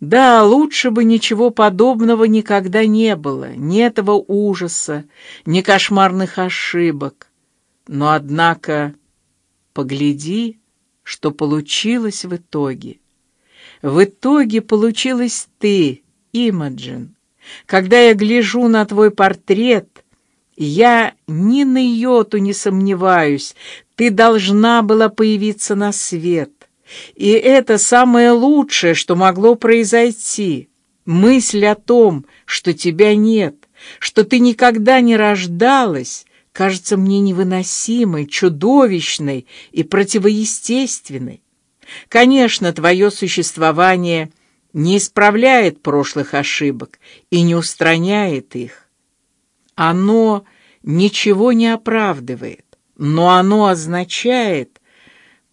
Да, лучше бы ничего подобного никогда не было, ни этого ужаса, ни кошмарных ошибок. Но однако, погляди, что получилось в итоге. В итоге получилась ты, Имаджин. Когда я гляжу на твой портрет, я ни на йоту не сомневаюсь, ты должна была появиться на свет. И это самое лучшее, что могло произойти. Мысль о том, что тебя нет, что ты никогда не рождалась, кажется мне невыносимой, чудовищной и противоестественной. Конечно, твое существование не исправляет прошлых ошибок и не устраняет их. Оно ничего не оправдывает, но оно означает,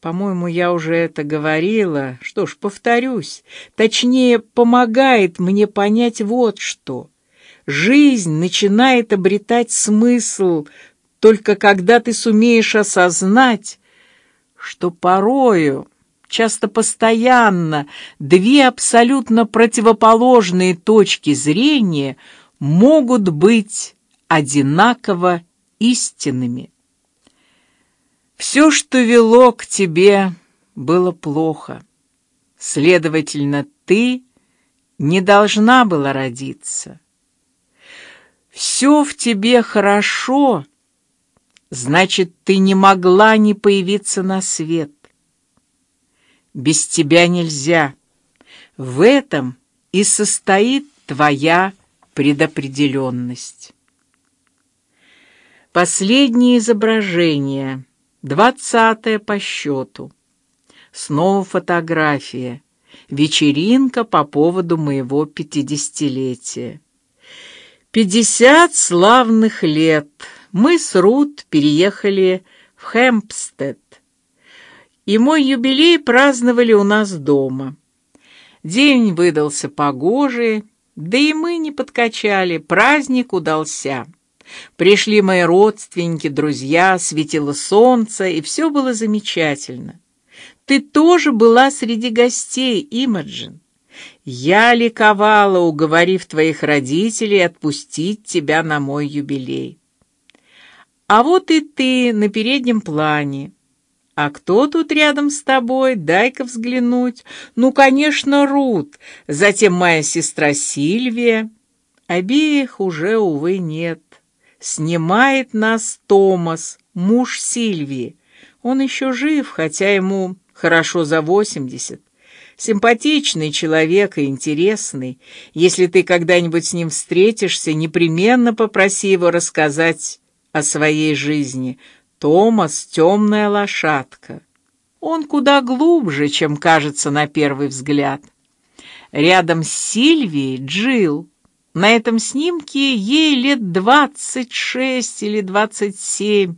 по-моему, я уже это говорила, что ж, повторюсь, точнее, помогает мне понять вот что. Жизнь начинает обретать смысл только когда ты сумеешь осознать, что порою часто постоянно, две абсолютно противоположные точки зрения могут быть одинаково истинными. Все, что вело к тебе, было плохо. Следовательно, ты не должна была родиться. Все в тебе хорошо, значит, ты не могла не появиться на свет. Без тебя нельзя. В этом и состоит твоя предопределенность. Последнее изображение, двадцатое по счету. Снова фотография. Вечеринка по поводу моего пятидесятилетия. Пятьдесят славных лет. Мы с Рут переехали в Хэмпстед и мой юбилей праздновали у нас дома. День выдался погожий, да и мы не подкачали, праздник удался. Пришли мои родственники, друзья, светило солнце, и все было замечательно. Ты тоже была среди гостей, Имаджин. Я ликовала, уговорив твоих родителей отпустить тебя на мой юбилей. А вот и ты на переднем плане. «А кто тут рядом с тобой? Дай-ка взглянуть. Ну, конечно, Рут. Затем моя сестра Сильвия. Обеих уже, увы, нет. Снимает нас Томас, муж Сильвии. Он еще жив, хотя ему хорошо за восемьдесят. Симпатичный человек и интересный. Если ты когда-нибудь с ним встретишься, непременно попроси его рассказать о своей жизни — Томас — темная лошадка. Он куда глубже, чем кажется на первый взгляд. Рядом с Сильвией Джил. На этом снимке ей лет двадцать шесть или двадцать семь.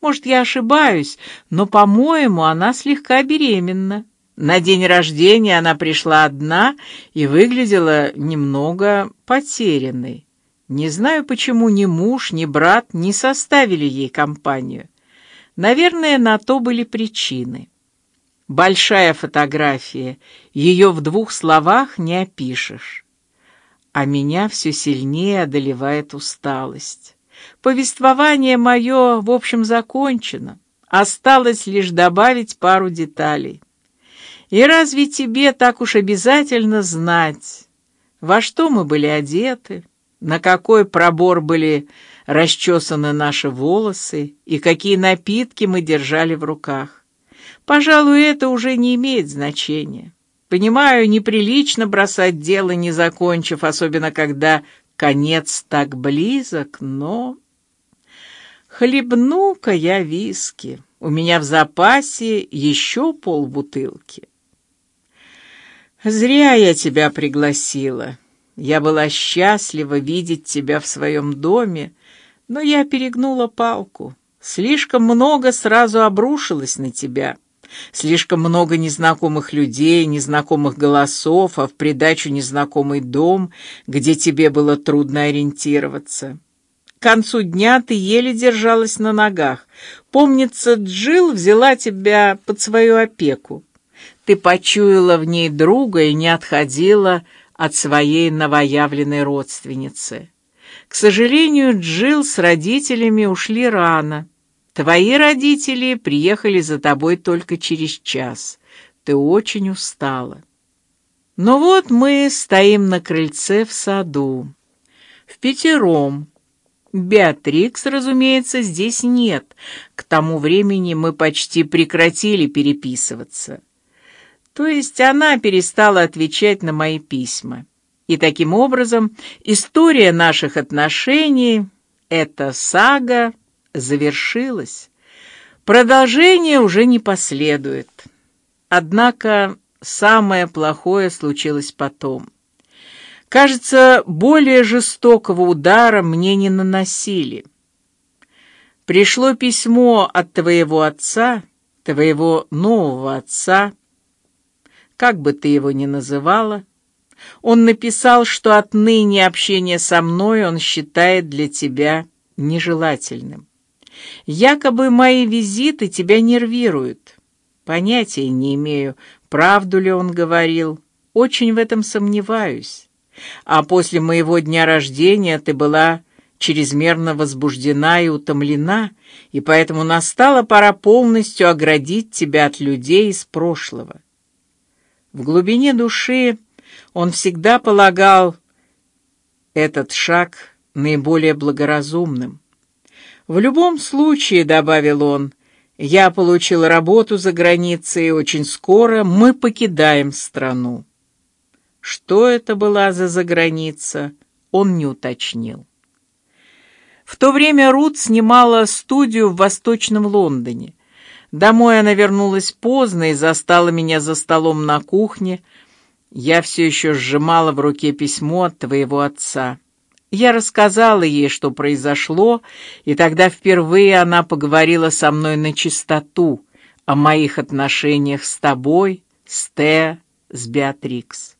Может, я ошибаюсь, но, по-моему, она слегка беременна. На день рождения она пришла одна и выглядела немного потерянной. Не знаю, почему ни муж, ни брат не составили ей компанию. Наверное, на то были причины. Большая фотография, ее в двух словах не опишешь. А меня все сильнее одолевает усталость. Повествование мое, в общем, закончено. Осталось лишь добавить пару деталей. И разве тебе так уж обязательно знать, во что мы были одеты, на какой пробор были расчесаны наши волосы и какие напитки мы держали в руках. Пожалуй, это уже не имеет значения. Понимаю, неприлично бросать дело, не закончив, особенно когда конец так близок, но... Хлебну-ка я виски. У меня в запасе еще полбутылки. Зря я тебя пригласила. Я была счастлива видеть тебя в своем доме, но я перегнула палку. Слишком много сразу обрушилось на тебя. Слишком много незнакомых людей, незнакомых голосов, а в придачу незнакомый дом, где тебе было трудно ориентироваться. К концу дня ты еле держалась на ногах. Помнится, Джил взяла тебя под свою опеку. Ты почуяла в ней друга и не отходила от своей новоявленной родственницы. К сожалению, Джил с родителями ушли рано. Твои родители приехали за тобой только через час. Ты очень устала. Но вот мы стоим на крыльце в саду, в пятером. Беатрикс, разумеется, здесь нет. К тому времени мы почти прекратили переписываться. То есть она перестала отвечать на мои письма. И таким образом история наших отношений, эта сага, завершилась. Продолжение уже не последует. Однако самое плохое случилось потом. Кажется, более жестокого удара мне не наносили. Пришло письмо от твоего отца, твоего нового отца, как бы ты его ни называла. Он написал, что отныне общение со мной он считает для тебя нежелательным. Якобы мои визиты тебя нервируют. Понятия не имею, правду ли он говорил. Очень в этом сомневаюсь. А после моего дня рождения ты была чрезмерно возбуждена и утомлена, и поэтому настала пора полностью оградить тебя от людей из прошлого. В глубине души он всегда полагал этот шаг наиболее благоразумным. В любом случае, добавил он, я получил работу за границей, и очень скоро мы покидаем страну. Что это была за заграница, он не уточнил. В то время Рут снимала студию в Восточном Лондоне. Домой она вернулась поздно и застала меня за столом на кухне. Я все еще сжимала в руке письмо от твоего отца. Я рассказала ей, что произошло, и тогда впервые она поговорила со мной на чистоту о моих отношениях с тобой, с Те, с Беатрикс.